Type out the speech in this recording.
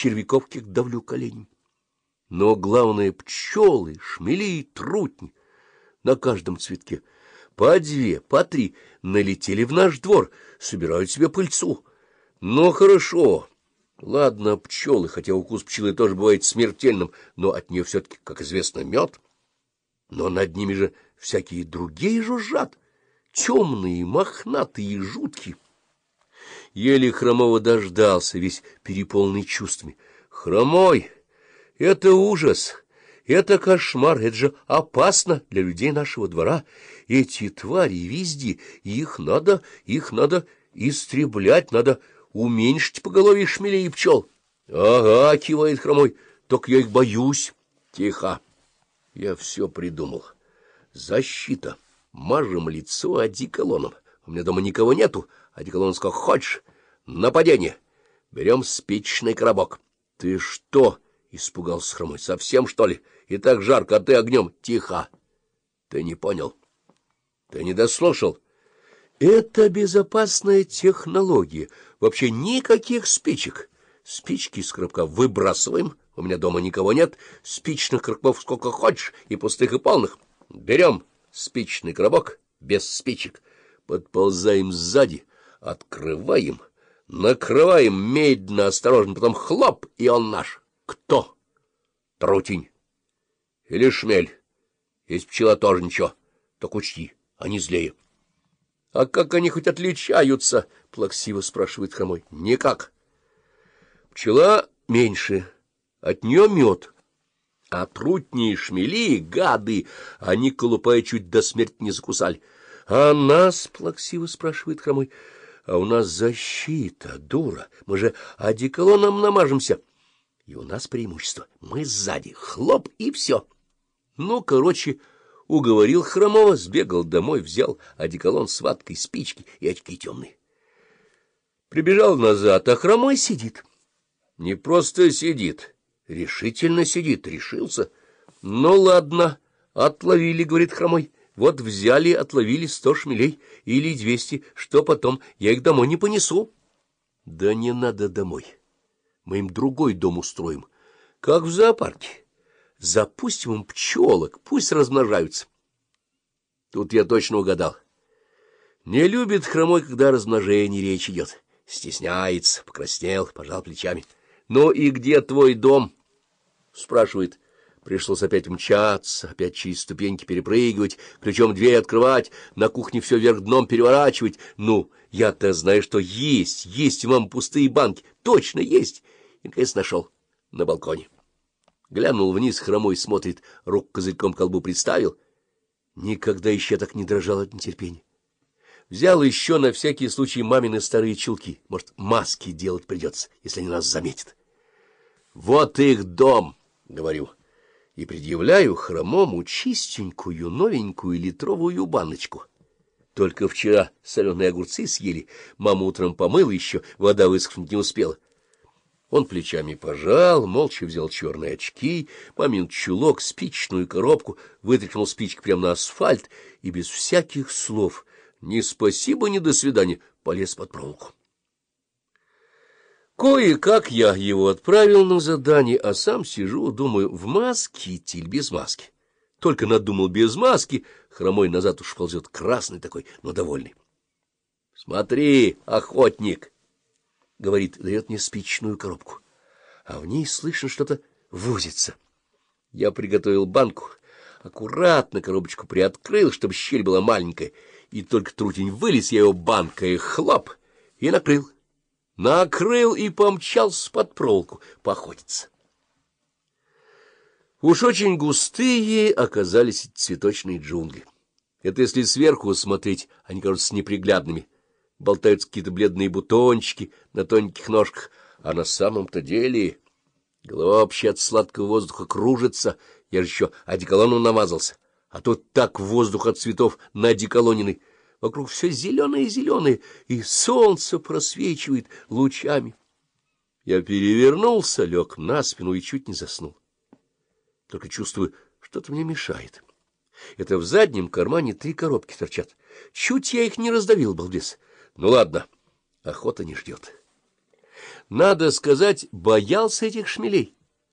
червяков каких давлю коленями. Но главное — пчелы, шмели и трутни на каждом цветке. По две, по три налетели в наш двор, собирают себе пыльцу. Ну, хорошо. Ладно, пчелы, хотя укус пчелы тоже бывает смертельным, но от нее все-таки, как известно, мед. Но над ними же всякие другие жужжат, темные, мохнатые и жуткие. Еле Хромова дождался, весь переполненный чувствами. Хромой! Это ужас! Это кошмар! Это же опасно для людей нашего двора! Эти твари везде, их надо, их надо истреблять, надо уменьшить поголовье шмелей и пчел. — Ага, — кивает Хромой, — только я их боюсь. — Тихо. Я все придумал. Защита. Мажем лицо одеколоном. У меня дома никого нету. Одеколон сколько хочешь. Нападение. Берем спичный коробок. — Ты что? — испугался Хромой. — Совсем, что ли? И так жарко, а ты огнем. Тихо. Ты не понял. Ты не дослушал. Это безопасная технология. Вообще никаких спичек. Спички из коробка выбрасываем. У меня дома никого нет. Спичных коробков сколько хочешь, и пустых, и полных. Берем спичный коробок без спичек. Подползаем сзади, открываем, накрываем медленно, осторожно, потом хлоп, и он наш. Кто? Трутень. Или шмель. Есть пчела тоже ничего. Так учти, они злее. — А как они хоть отличаются? — плаксиво спрашивает Хромой. — Никак. Пчела меньше, от нее мед. А трутни и шмели, гады, они, колупая, чуть до смерти не закусали. — А нас, — плаксиво спрашивает Хромой, — а у нас защита, дура, мы же одеколоном намажемся. И у нас преимущество, мы сзади, хлоп, и все. Ну, короче... Уговорил Хромова, сбегал домой, взял одеколон с ваткой, спички и очки темные. Прибежал назад, а Хромой сидит. Не просто сидит, решительно сидит, решился. Ну, ладно, отловили, говорит Хромой. Вот взяли, отловили сто шмелей или двести. Что потом? Я их домой не понесу. Да не надо домой. Мы им другой дом устроим, как в зоопарке. Запустим им пчелок, пусть размножаются. Тут я точно угадал. Не любит хромой, когда размножение речь идет. Стесняется, покраснел, пожал плечами. — Ну и где твой дом? — спрашивает. Пришлось опять мчаться, опять через ступеньки перепрыгивать, ключом дверь открывать, на кухне все вверх дном переворачивать. Ну, я-то знаю, что есть, есть, вам пустые банки, точно есть. И, наконец, нашел на балконе. Глянул вниз, хромой смотрит, рук козырьком колбу приставил. Никогда еще так не дрожал от нетерпения. Взял еще на всякий случай мамины старые чулки. Может, маски делать придется, если они нас заметят. — Вот их дом, — говорю, и предъявляю хромому чистенькую, новенькую литровую баночку. Только вчера соленые огурцы съели, мама утром помыла еще, вода высохнуть не успела. Он плечами пожал, молча взял черные очки, мамин чулок, спичную коробку, вытряхнул спички прямо на асфальт и без всяких слов, ни спасибо, ни до свидания, полез под проволоку. Кое-как я его отправил на задание, а сам сижу, думаю, в маске или без маски. Только надумал без маски, хромой назад уж ползет, красный такой, но довольный. — Смотри, охотник! — говорит, дает мне спичную коробку. А в ней слышно что-то возится. Я приготовил банку, аккуратно коробочку приоткрыл, чтобы щель была маленькая, и только трутень вылез, я его банкой хлоп и накрыл. Накрыл и помчался под проволоку поохотиться. Уж очень густые оказались цветочные джунгли. Это если сверху смотреть, они кажутся неприглядными болтаются какие-то бледные бутончики на тоненьких ножках, а на самом-то деле голова вообще от сладкого воздуха кружится, я же еще одеколоном намазался, а тут так воздух от цветов на одеколоненный, вокруг все зеленое-зеленое, и солнце просвечивает лучами. Я перевернулся, лег на спину и чуть не заснул. Только чувствую, что-то мне мешает. Это в заднем кармане три коробки торчат. Чуть я их не раздавил, балбес. Ну ладно, охота не ждет. надо сказать, боялся этих шмелей.